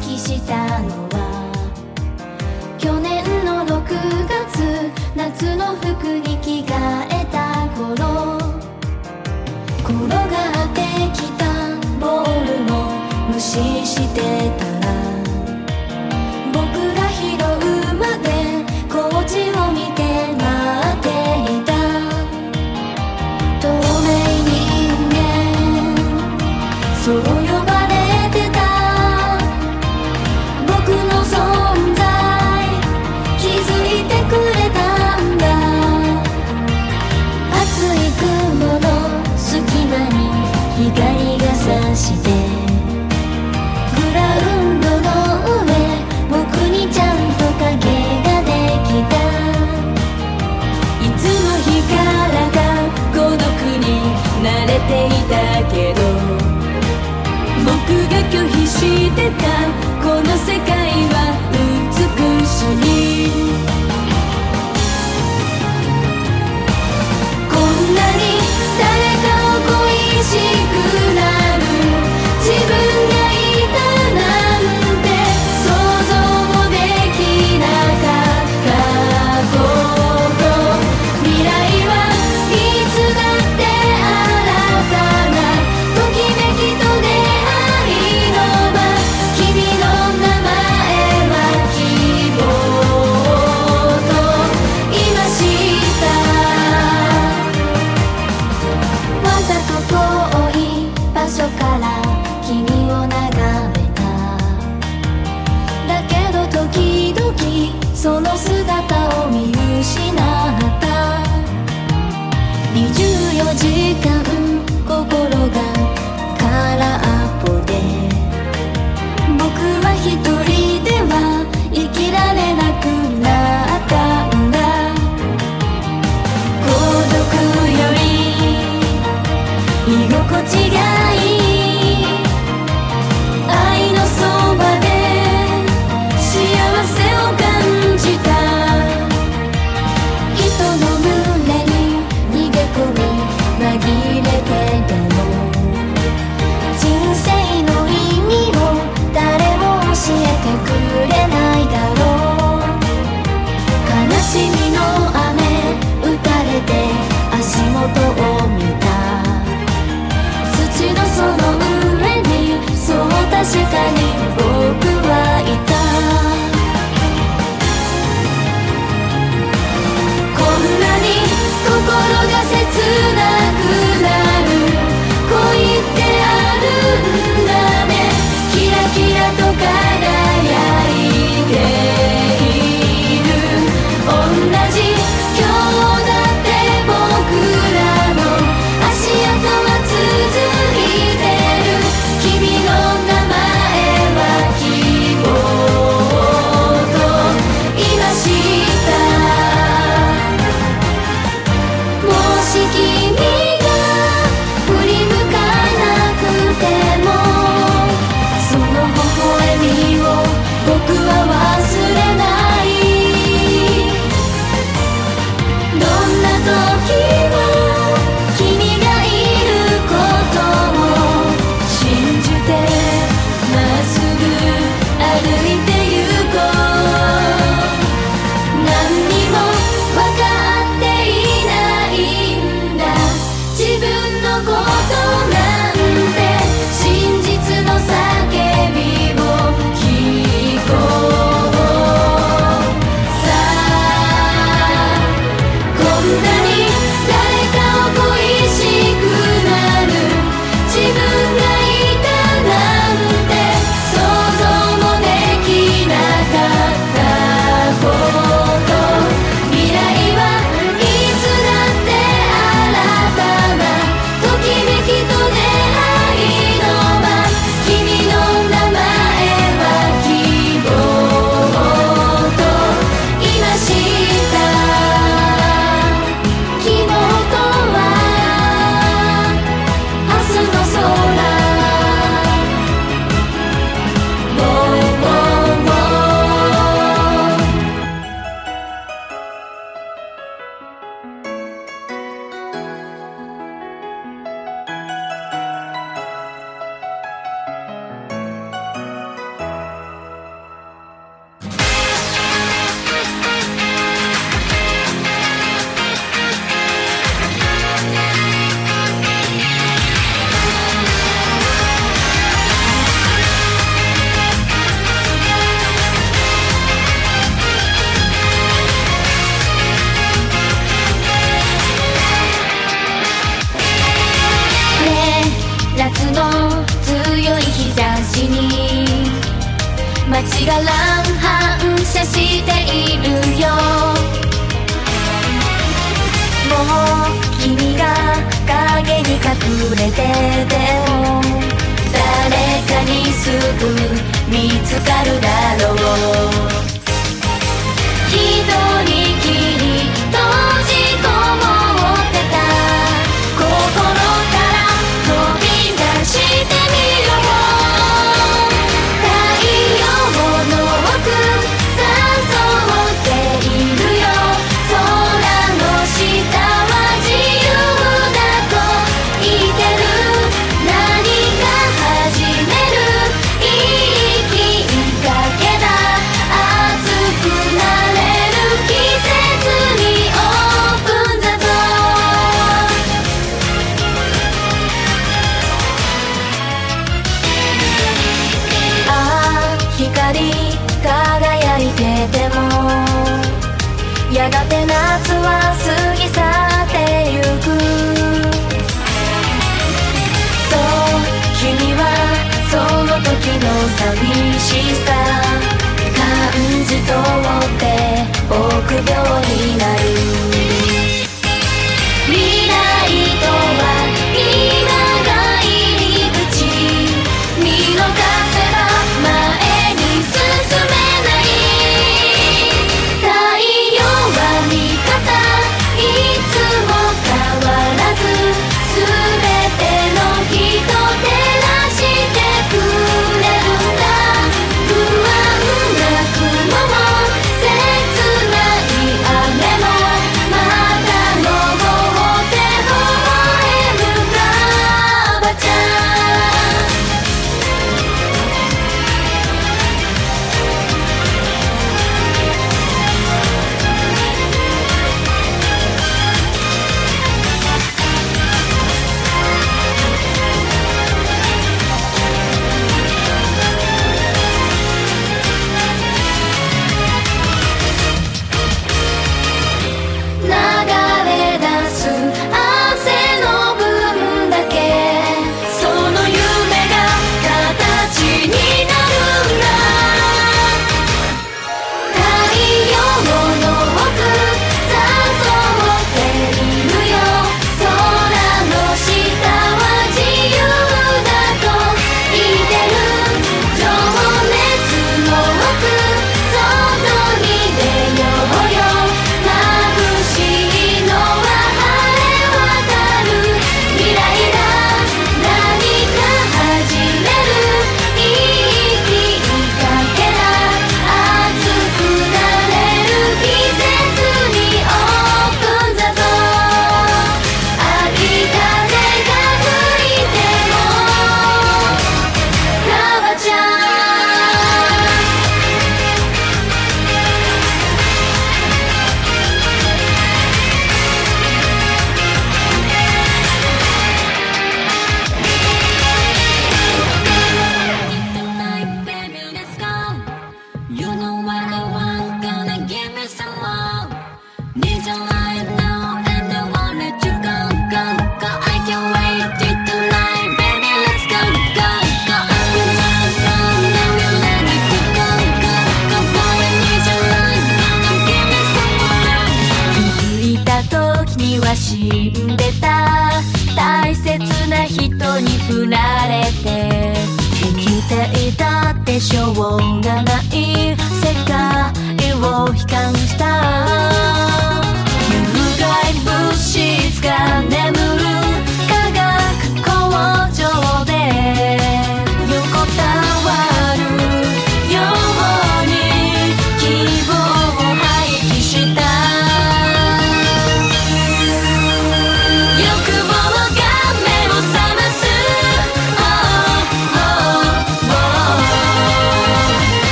識したのは去年の6月夏の服に着替えた頃。転がってきたボールも無視してた。てた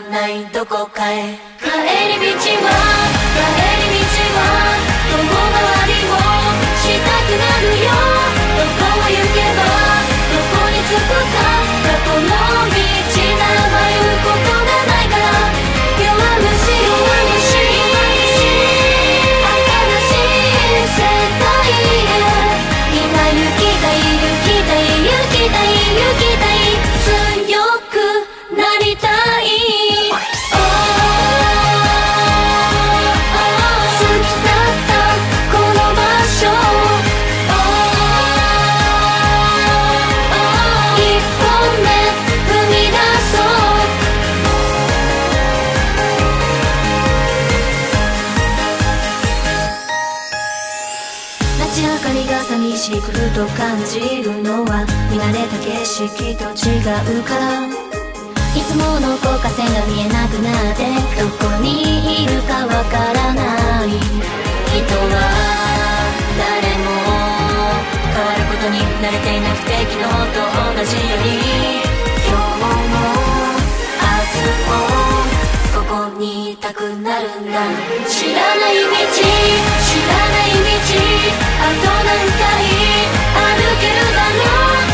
ないどこかへ。帰り道は帰り道は遠回りをしたくなるよ。どこを行けばどこに着くか過去の未景色と違うかいつもの高架線が見えなくなってどこにいるかわからない。人は誰も変わることに慣れていなくて昨日と同じように今日も明日もここにいたくなるんだ。知らない道知らない道あと何回歩けるだろう。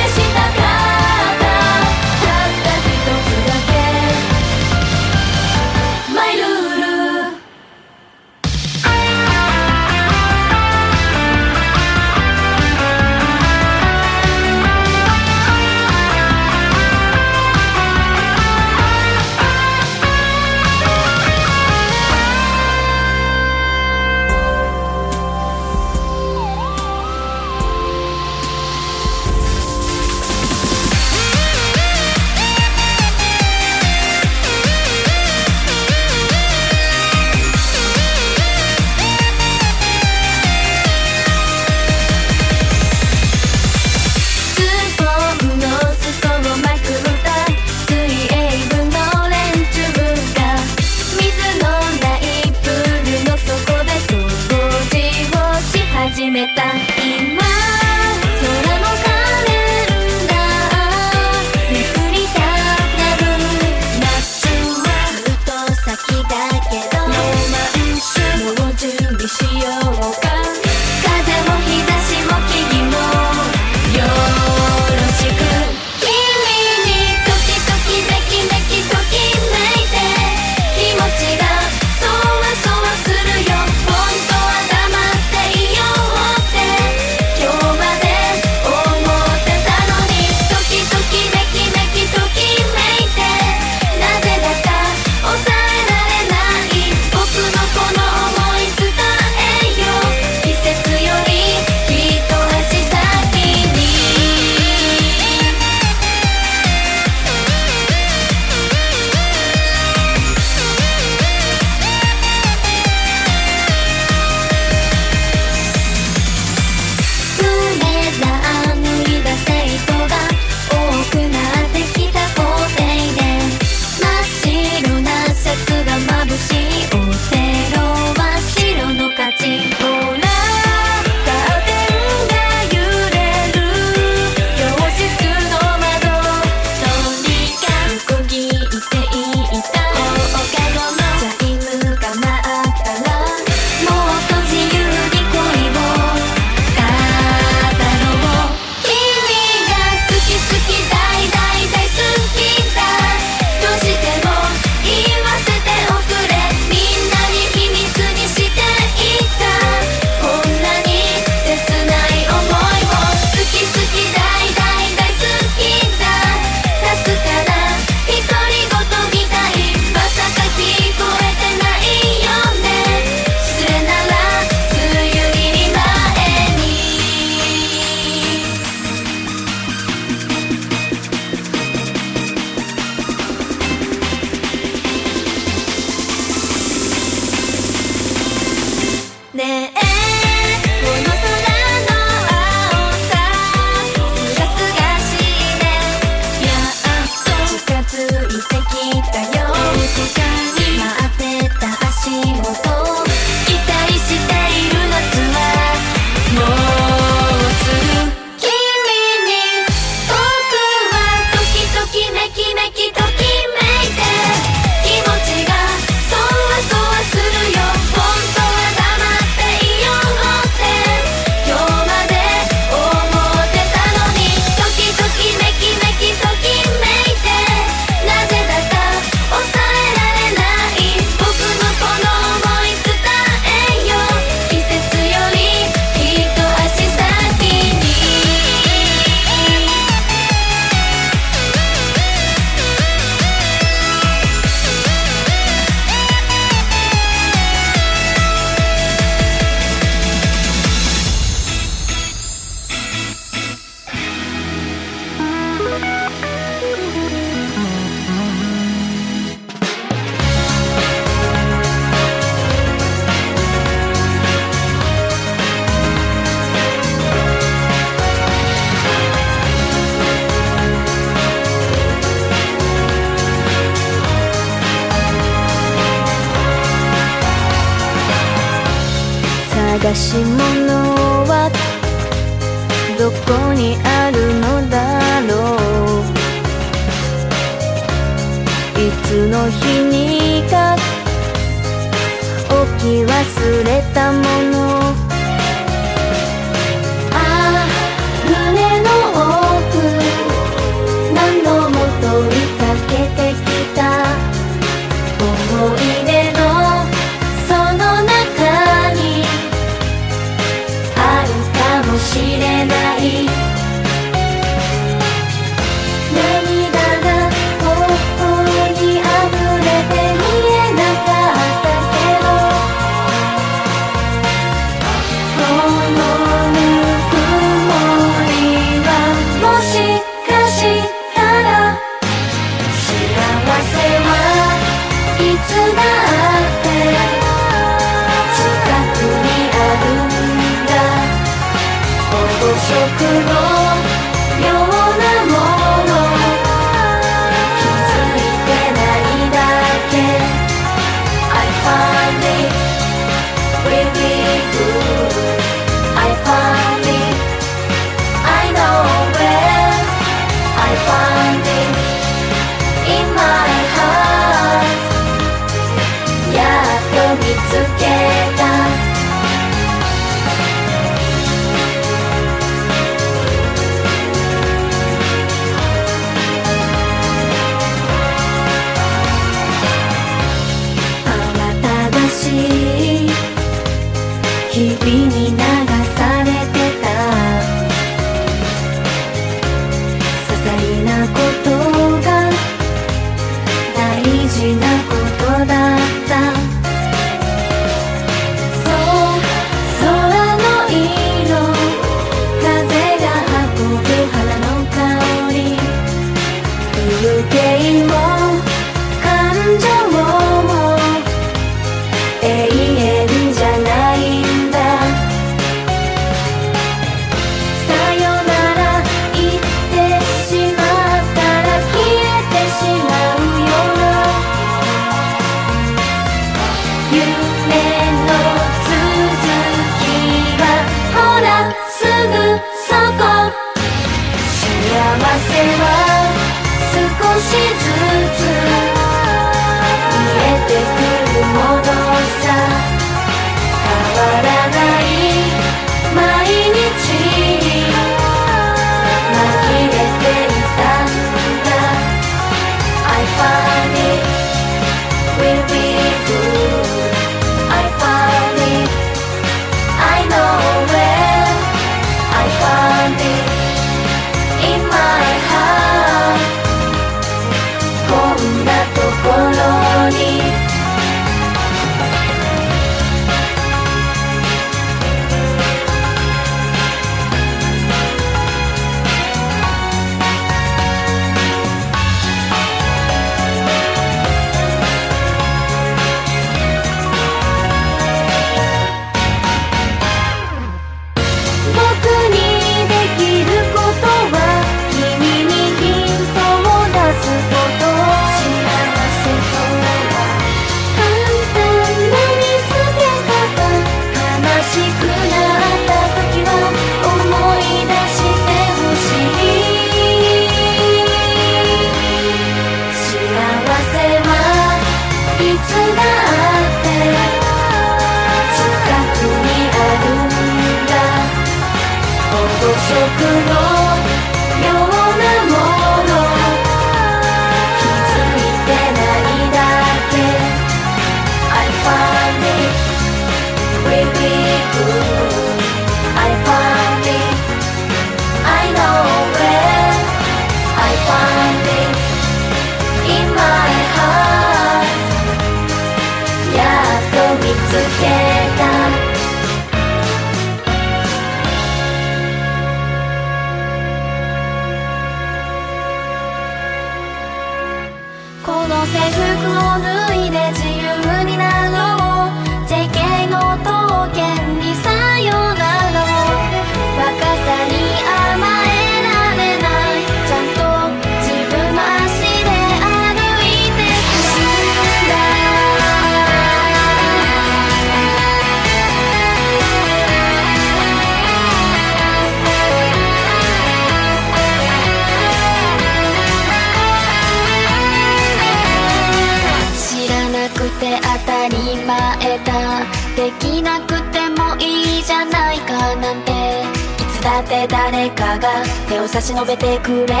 差し伸べてくれ。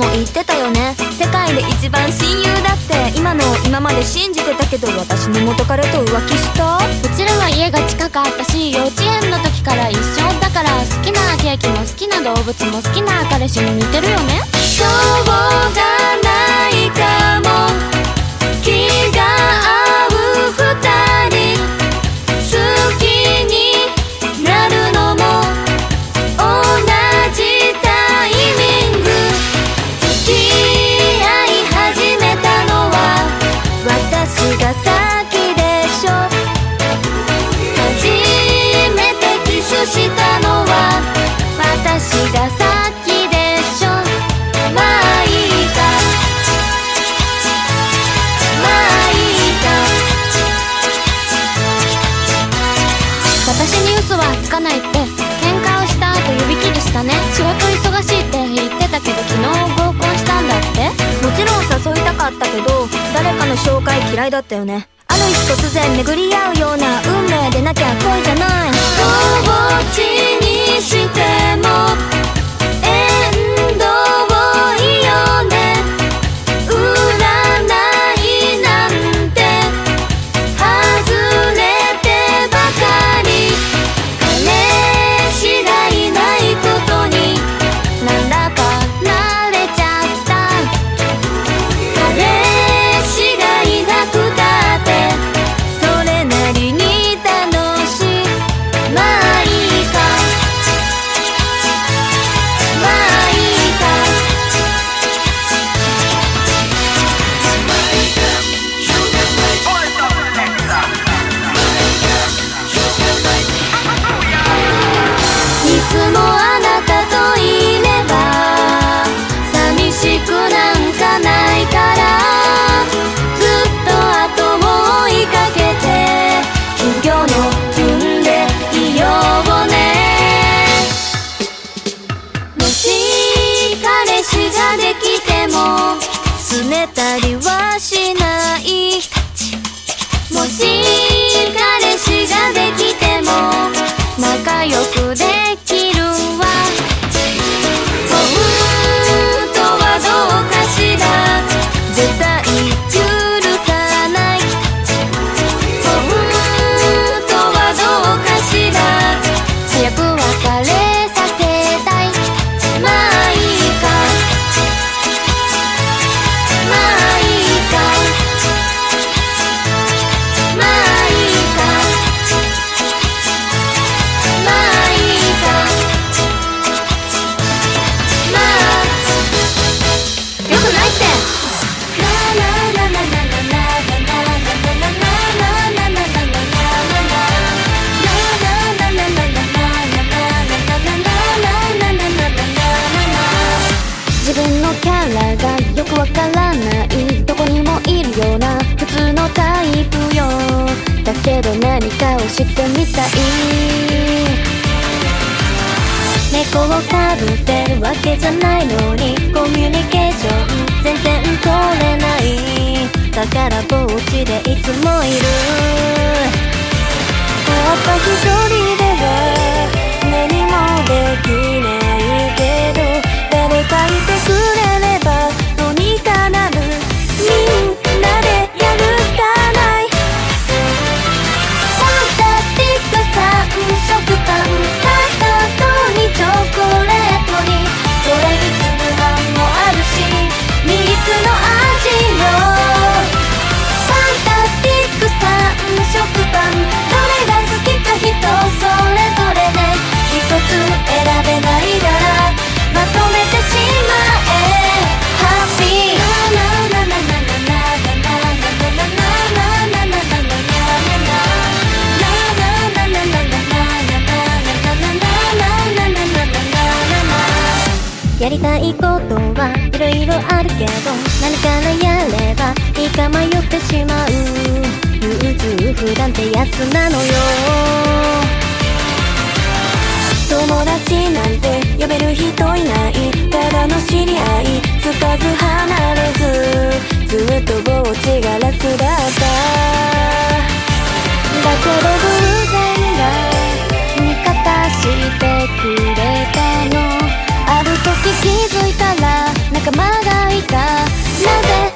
も言ってたよね。世界で一番親友だって。今の今まで信じてたけど私の元彼と浮気した？うちらは家が近かったし幼稚園の時から一緒だから好きなケーキも好きな動物も好きな彼氏も似てるよね。しょうがないかもったけど誰かの紹介嫌いだったよね。ある日突然巡り合うような運命でなきゃ恋じゃない。どっちにしてもこをかぶってるわけじゃないのにコミュニケーション全然取れないだからぼっちでいつもいるたった一人では何もできないけど誰かいてくれなのよ友達なんて呼べる人いないただの知り合いつかず離れずずっとぼっちが楽だっただけど偶然が味方してくれたのある時気づいたら仲間がいた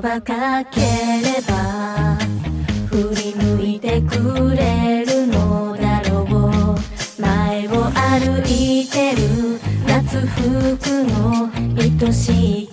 ばかければ振り向いてくれるのだろう。前を歩いてる夏服の愛しい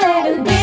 little bit.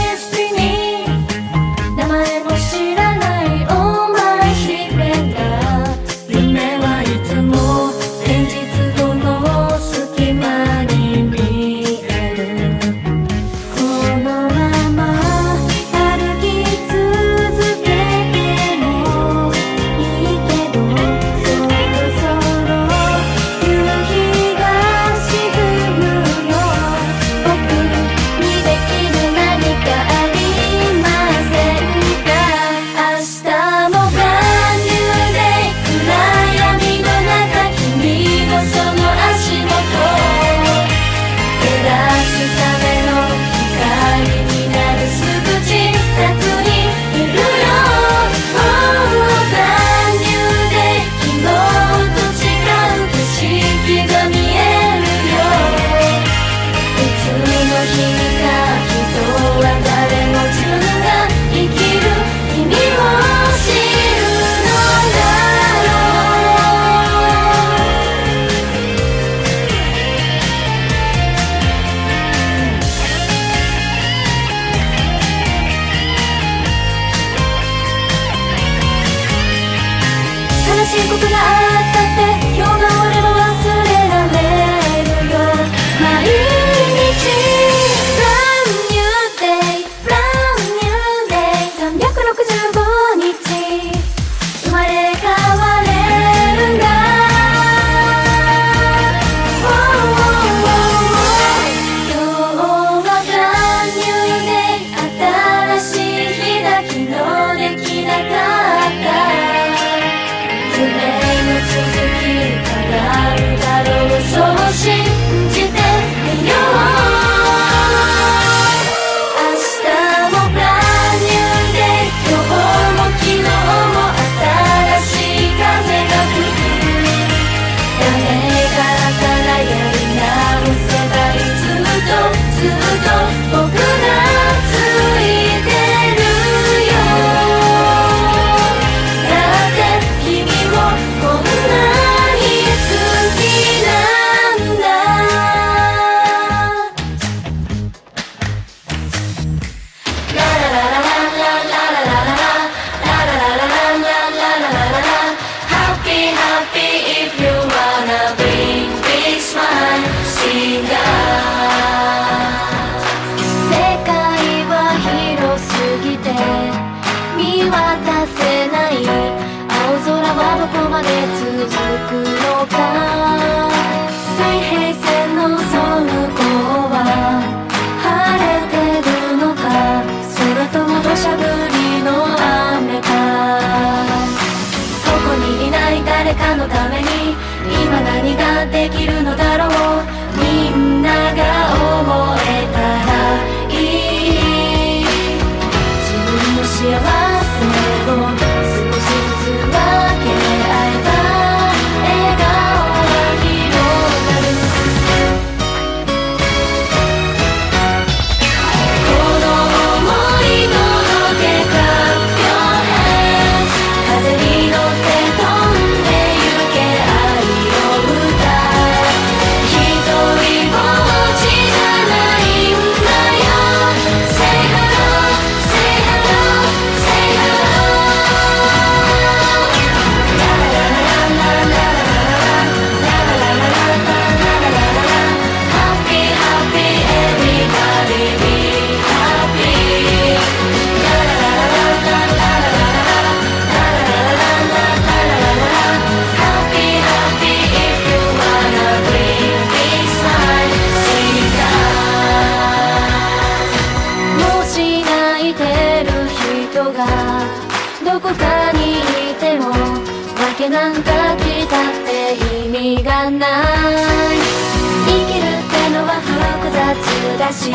し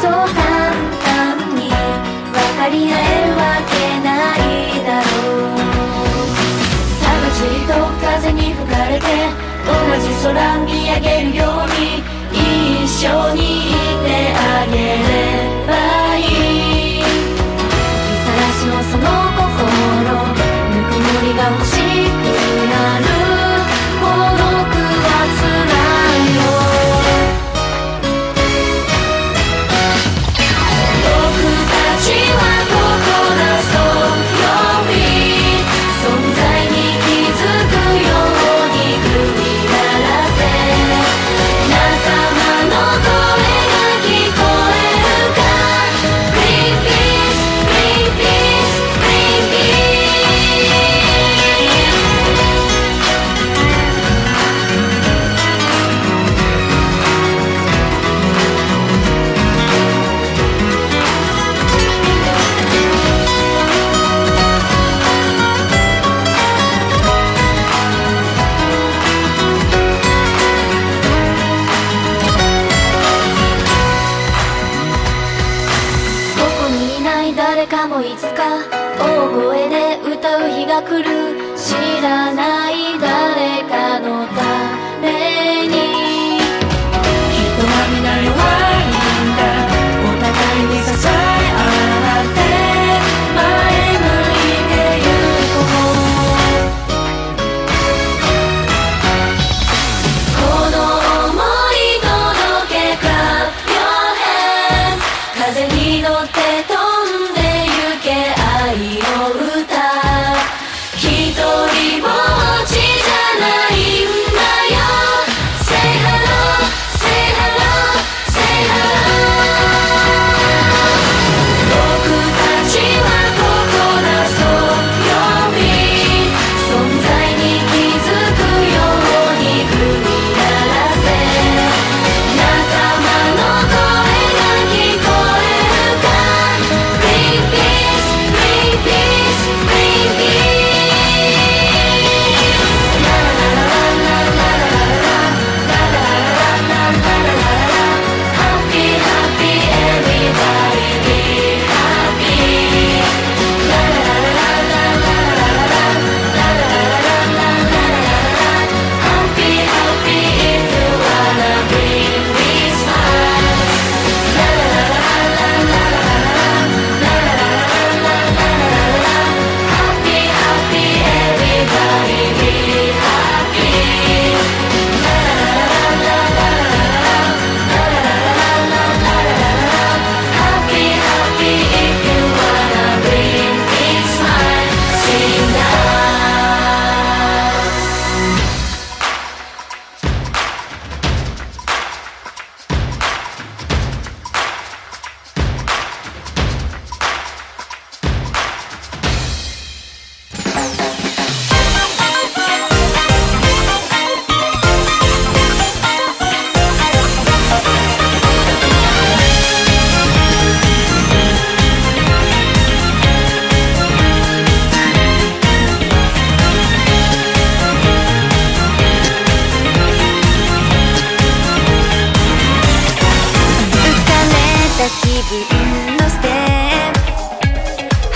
そう簡単に分かり合えるわけないだろう。ただと風に吹かれて同じ空見上げるように一緒にいてあげる。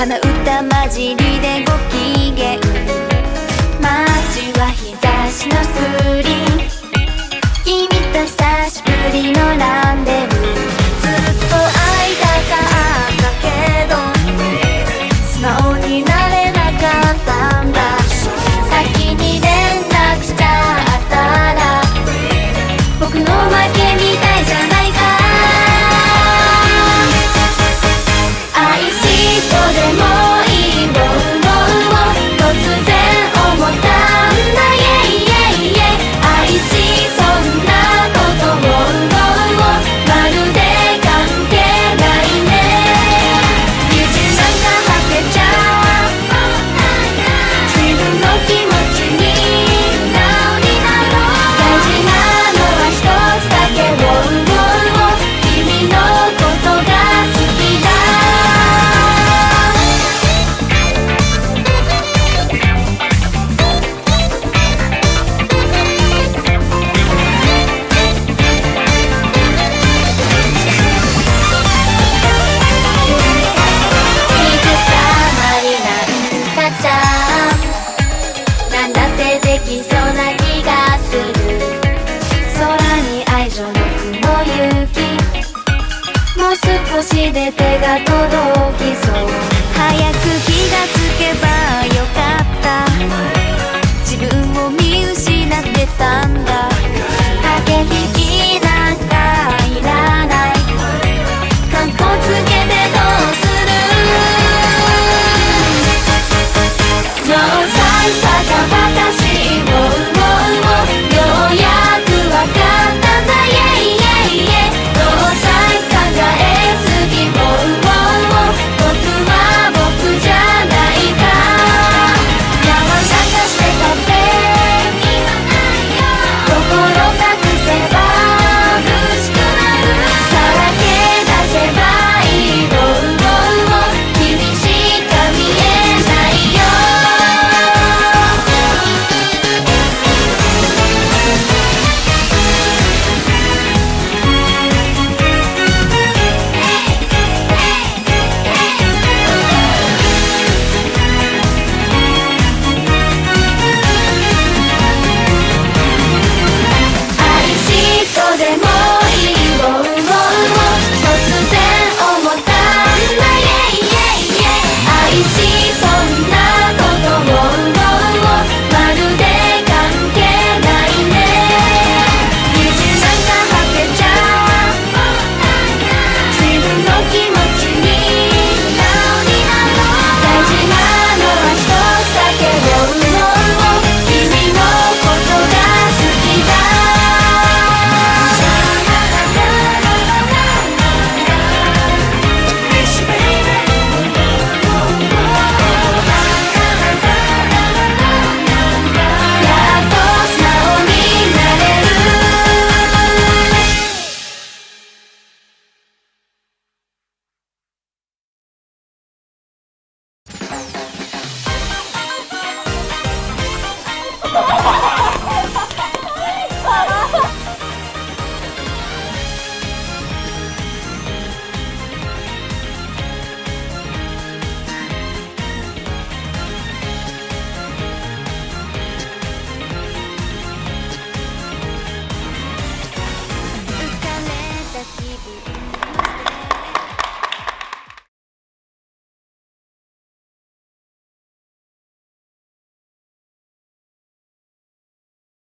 鼻歌混じりでご機嫌。街は日差しのスリン君と久しぶりのランデブー。ずっと